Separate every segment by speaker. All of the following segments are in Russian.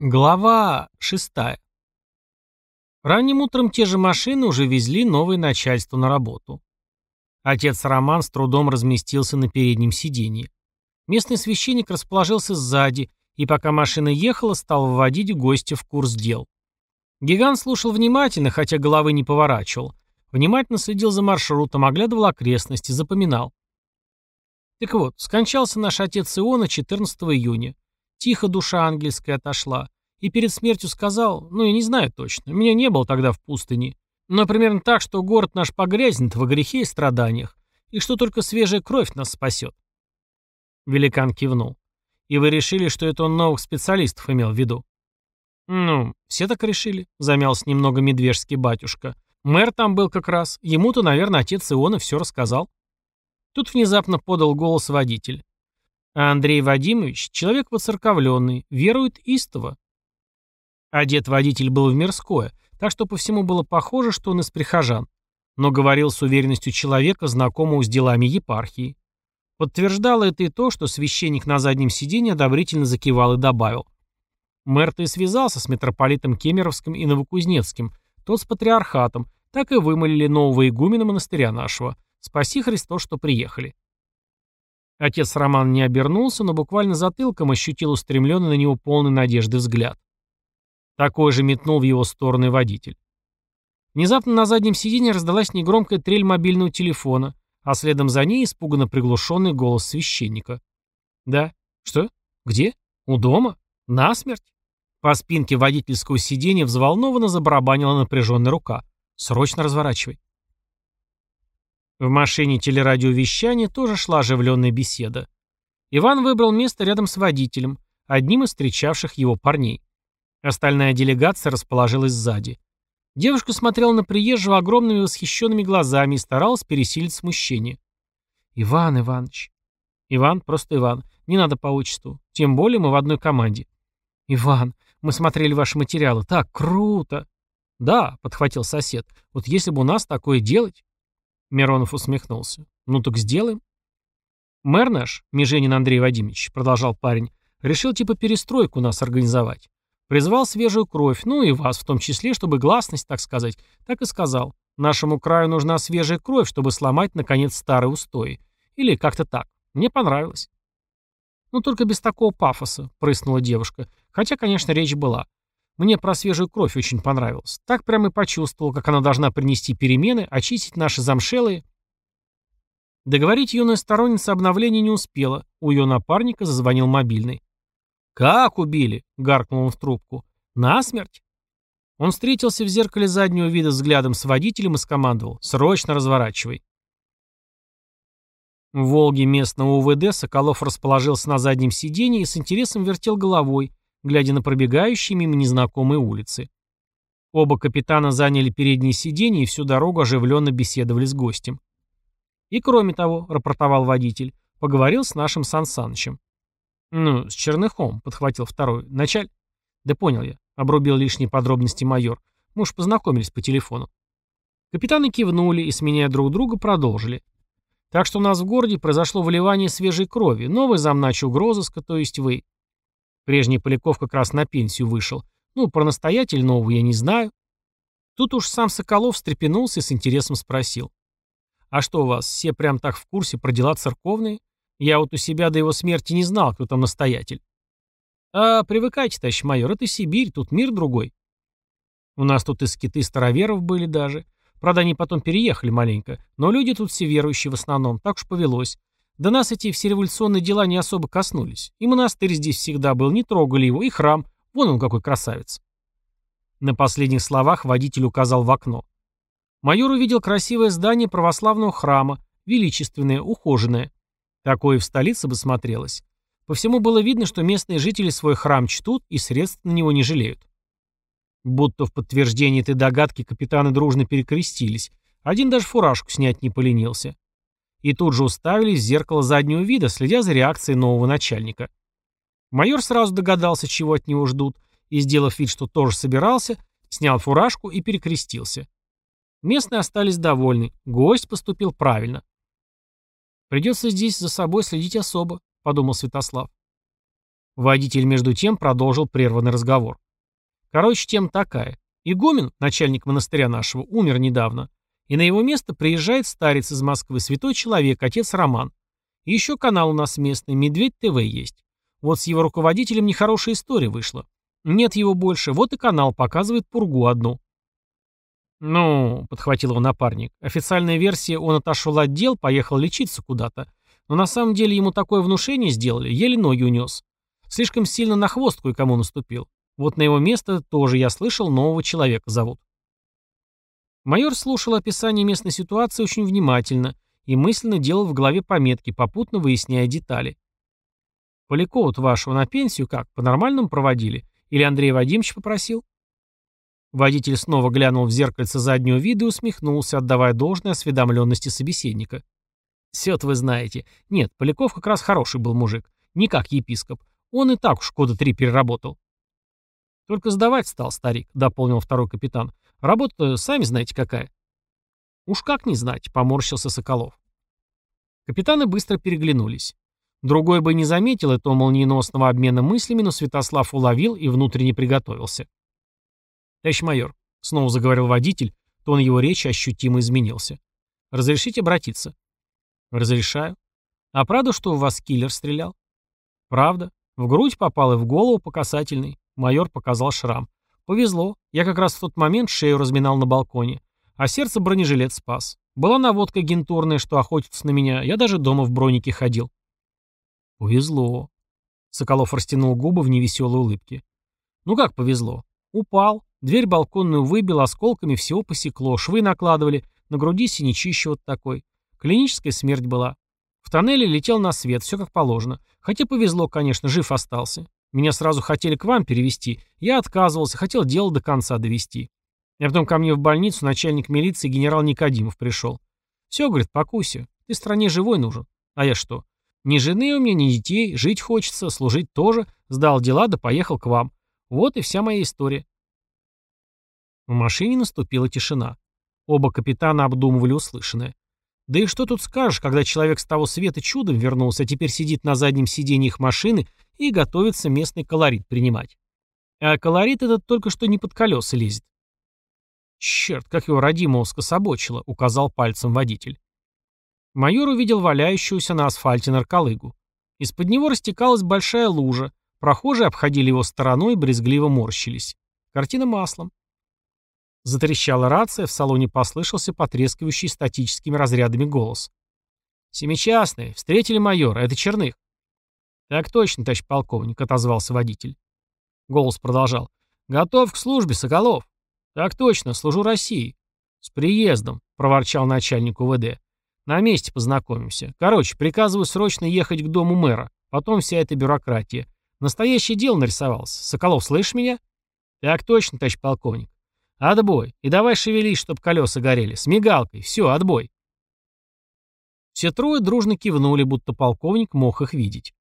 Speaker 1: Глава шестая. Ранним утром те же машины уже везли новое начальство на работу. Отец Роман с трудом разместился на переднем сиденье. Местный священник расположился сзади, и пока машина ехала, стал вводить гостя в курс дел. Гигант слушал внимательно, хотя головы не поворачивал. Внимательно следил за маршрутом, оглядывал окрестности, запоминал. Так вот, скончался наш отец Иона 14 июня. Тихо душа ангельская отошла. И перед смертью сказал, ну я не знаю точно, меня не было тогда в пустыне, но примерно так, что город наш погрязнет во грехе и страданиях, и что только свежая кровь нас спасет. Великан кивнул. И вы решили, что это он новых специалистов имел в виду? Ну, все так решили, замялся немного медвежский батюшка. Мэр там был как раз, ему-то, наверное, отец Иона все рассказал. Тут внезапно подал голос водитель. А Андрей Вадимович — человек воцерковленный, верует истово. Одет водитель был в мирское, так что по всему было похоже, что он из прихожан, но говорил с уверенностью человека, знакомого с делами епархии. Подтверждало это и то, что священник на заднем сиденье одобрительно закивал и добавил. Мэр-то и связался с митрополитом Кемеровским и Новокузнецким, тот с патриархатом, так и вымолили нового игумена монастыря нашего. Спаси Христос, что приехали. Отец Роман не обернулся, но буквально затылком ощутил устремленный на него полный надежды взгляд. Такой же метнул в его сторону водитель. Внезапно на заднем сиденье раздалась негромкая трель мобильного телефона, а следом за ней испуганно приглушенный голос священника. «Да? Что? Где? У дома? Насмерть?» По спинке водительского сиденья взволнованно забарабанила напряженная рука. «Срочно разворачивай». В машине телерадиовещания тоже шла оживленная беседа. Иван выбрал место рядом с водителем, одним из встречавших его парней. Остальная делегация расположилась сзади. Девушка смотрела на приезжего огромными восхищенными глазами и старалась пересилить смущение. «Иван Иванович». «Иван, просто Иван. Не надо по отчеству. Тем более мы в одной команде». «Иван, мы смотрели ваши материалы. Так круто!» «Да», — подхватил сосед. «Вот если бы у нас такое делать...» Миронов усмехнулся. «Ну так сделаем». «Мэр наш, Меженин Андрей Вадимович», — продолжал парень, — «решил типа перестройку у нас организовать. Призвал свежую кровь, ну и вас в том числе, чтобы гласность, так сказать, так и сказал. Нашему краю нужна свежая кровь, чтобы сломать, наконец, старые устои. Или как-то так. Мне понравилось». «Ну только без такого пафоса», — прыснула девушка. Хотя, конечно, речь была. Мне про свежую кровь очень понравилось. Так прямо и почувствовал, как она должна принести перемены, очистить наши замшелые... Договорить юная сторонница обновления не успела. У ее напарника зазвонил мобильный. «Как убили?» — гаркнул он в трубку. «Насмерть?» Он встретился в зеркале заднего вида взглядом с водителем и скомандовал. «Срочно разворачивай». В «Волге» местного УВД Соколов расположился на заднем сиденье и с интересом вертел головой, глядя на пробегающие мимо незнакомые улицы. Оба капитана заняли передние сиденья и всю дорогу оживленно беседовали с гостем. И кроме того, рапортовал водитель, поговорил с нашим Сан Санычем. «Ну, с Черныхом», — подхватил второй. «Началь...» «Да понял я», — обрубил лишние подробности майор. «Мы уж познакомились по телефону». Капитаны кивнули и, сменяя друг друга, продолжили. Так что у нас в городе произошло выливание свежей крови, новый замнач угрозыска, то есть вы. Прежний Поляков как раз на пенсию вышел. Ну, про настоятель нового я не знаю. Тут уж сам Соколов встрепенулся и с интересом спросил. «А что у вас, все прям так в курсе про дела церковные? Я вот у себя до его смерти не знал, кто там настоятель». «А привыкайте, товарищ майор, это Сибирь, тут мир другой». У нас тут и скиты староверов были даже. Правда, они потом переехали маленько. Но люди тут все верующие в основном, так уж повелось. Да нас эти все революционные дела не особо коснулись. И монастырь здесь всегда был, не трогали его, и храм. Вон он какой красавец. На последних словах водитель указал в окно. Майор увидел красивое здание православного храма, величественное, ухоженное. Такое в столице бы смотрелось. По всему было видно, что местные жители свой храм чтут и средств на него не жалеют. Будто в подтверждение этой догадки капитаны дружно перекрестились. Один даже фуражку снять не поленился и тут же уставились в зеркало заднего вида, следя за реакцией нового начальника. Майор сразу догадался, чего от него ждут, и, сделав вид, что тоже собирался, снял фуражку и перекрестился. Местные остались довольны, гость поступил правильно. «Придется здесь за собой следить особо», — подумал Святослав. Водитель между тем продолжил прерванный разговор. Короче, тема такая. Игумен, начальник монастыря нашего, умер недавно. И на его место приезжает старец из Москвы, святой человек, отец Роман. И еще канал у нас местный, Медведь ТВ есть. Вот с его руководителем нехорошая история вышла. Нет его больше, вот и канал показывает пургу одну. «Ну», — подхватил его напарник, — «официальная версия, он отошел от дел, поехал лечиться куда-то. Но на самом деле ему такое внушение сделали, еле ноги унес. Слишком сильно на хвост кое-кому наступил. Вот на его место тоже я слышал, нового человека зовут». Майор слушал описание местной ситуации очень внимательно и мысленно делал в голове пометки, попутно выясняя детали. «Полякова-то вашего на пенсию как, по-нормальному проводили? Или Андрей Вадимович попросил?» Водитель снова глянул в зеркальце заднего вида и усмехнулся, отдавая должное осведомленности собеседника. «Все-то вы знаете. Нет, Поляков как раз хороший был мужик. Не как епископ. Он и так уж года три переработал». «Только сдавать стал старик», — дополнил второй капитан. «Работа, сами знаете, какая». «Уж как не знать», — поморщился Соколов. Капитаны быстро переглянулись. Другой бы не заметил этого молниеносного обмена мыслями, но Святослав уловил и внутренне приготовился. «Товарищ майор», — снова заговорил водитель, тон его речи ощутимо изменился. «Разрешите обратиться?» «Разрешаю». «А правда, что в вас киллер стрелял?» «Правда. В грудь попал и в голову по касательной». Майор показал шрам. «Повезло. Я как раз в тот момент шею разминал на балконе. А сердце бронежилет спас. Была наводка гентурная, что охотится на меня. Я даже дома в бронике ходил». «Повезло». Соколов растянул губы в невеселой улыбке. «Ну как повезло? Упал, Дверь балконную выбил, осколками всего посекло, швы накладывали, на груди синячище вот такой. Клиническая смерть была. В тоннеле летел на свет, все как положено. Хотя повезло, конечно, жив остался. Меня сразу хотели к вам перевести. Я отказывался, хотел дело до конца довести. А потом ко мне в больницу начальник милиции генерал Никодимов пришел. Все, говорит, покуся, ты стране живой нужен. А я что? Ни жены у меня, ни детей, жить хочется, служить тоже. Сдал дела, да поехал к вам. Вот и вся моя история. В машине наступила тишина. Оба капитана обдумывали услышанное. Да и что тут скажешь, когда человек с того света чудом вернулся, а теперь сидит на заднем сиденье их машины и готовится местный колорит принимать. А колорит этот только что не под колеса лезет. «Черт, как его родимого скособочило», — указал пальцем водитель. Майор увидел валяющуюся на асфальте нарколыгу. Из-под него растекалась большая лужа, прохожие обходили его стороной и брезгливо морщились. Картина маслом. Затрещала рация, в салоне послышался потрескивающий статическими разрядами голос. «Семичастные, встретили майора, это Черных». «Так точно, товарищ полковник», — отозвался водитель. Голос продолжал. «Готов к службе, Соколов». «Так точно, служу России». «С приездом», — проворчал начальник УВД. «На месте познакомимся. Короче, приказываю срочно ехать к дому мэра. Потом вся эта бюрократия. Настоящее дело нарисовался. Соколов, слышишь меня?» «Так точно, товарищ полковник». «Отбой. И давай шевелись, чтоб колеса горели. С мигалкой. Все, отбой». Все трое дружно кивнули, будто полковник мог их видеть.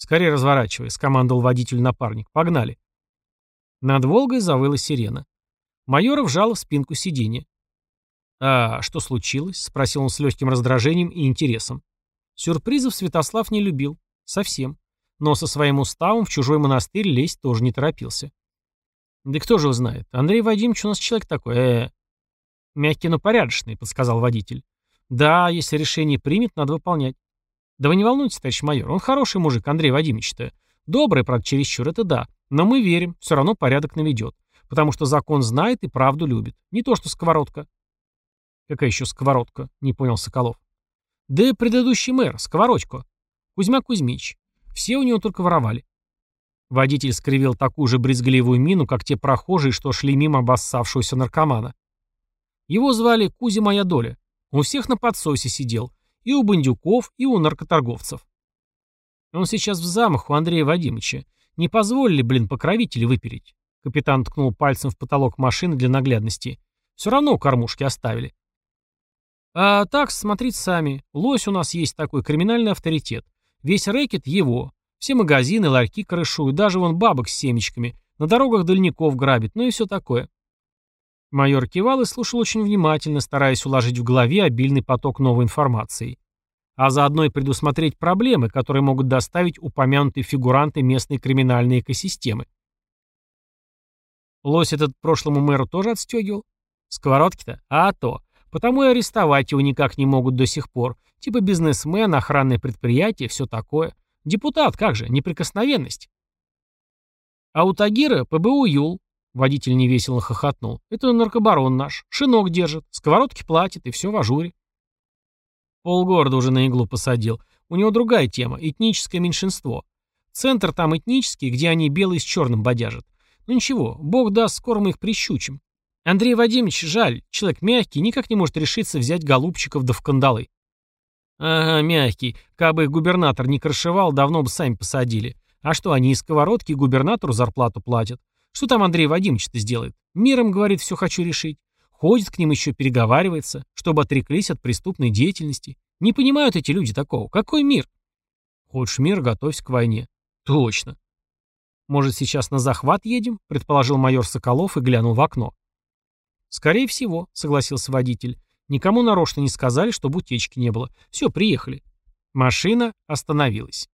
Speaker 1: «Скорее разворачивай», — скомандовал водитель-напарник. «Погнали». Над Волгой завыла сирена. Майора вжала в спинку сиденья. «А что случилось?» — спросил он с легким раздражением и интересом. Сюрпризов Святослав не любил. Совсем. Но со своим уставом в чужой монастырь лезть тоже не торопился. «Да кто же знает? Андрей Вадимович у нас человек такой, э, -э. «Мягкий, но порядочный», — подсказал водитель. «Да, если решение примет, надо выполнять». «Да вы не волнуйтесь, товарищ майор, он хороший мужик, Андрей Вадимович-то. Добрый, правда, чересчур, это да. Но мы верим, все равно порядок наведет. Потому что закон знает и правду любит. Не то, что сковородка». «Какая еще сковородка?» — не понял Соколов. «Да предыдущий мэр, сковородько. Кузьма Кузьмич. Все у него только воровали. Водитель скривил такую же брезгливую мину, как те прохожие, что шли мимо обоссавшегося наркомана. Его звали Кузя Моя Доля. Он у всех на подсосе сидел. И у бандюков, и у наркоторговцев. Он сейчас в замах у Андрея Вадимовича. Не позволили, блин, покровители выпереть. Капитан ткнул пальцем в потолок машины для наглядности. Все равно кормушки оставили. А так, смотрите сами. Лось у нас есть такой криминальный авторитет. Весь рэкет его. Все магазины, ларьки крышуют, даже вон бабок с семечками. На дорогах дальников грабит, ну и все такое. Майор кивал и слушал очень внимательно, стараясь уложить в голове обильный поток новой информации. а заодно и предусмотреть проблемы, которые могут доставить упомянутые фигуранты местной криминальной экосистемы. Лось этот прошлому мэру тоже отстегивал? Сковородки-то? А то. Потому и арестовать его никак не могут до сих пор. Типа бизнесмен, охранное предприятие, все такое. Депутат, как же, неприкосновенность. А у Тагира ПБУ Юл. Водитель невесело хохотнул. Это наркобарон наш. Шинок держит, сковородки платит, и все в ажуре. Полгорода уже на иглу посадил. У него другая тема — этническое меньшинство. Центр там этнический, где они белые с черным бодяжат. Ну ничего, бог даст, скоро мы их прищучим. Андрей Вадимович, жаль, человек мягкий, никак не может решиться взять голубчиков да в кандалы. Ага, мягкий. Кабы их губернатор не крышевал, давно бы сами посадили. А что, они из сковородки губернатору зарплату платят? Что там Андрей Вадимович-то сделает? Миром, говорит, все хочу решить. Ходит к ним еще, переговаривается, чтобы отреклись от преступной деятельности. Не понимают эти люди такого. Какой мир? Хочешь мир, готовься к войне. Точно. Может, сейчас на захват едем? Предположил майор Соколов и глянул в окно. «Скорее всего», — согласился водитель. «Никому нарочно не сказали, чтобы утечки не было. Все, приехали». Машина остановилась.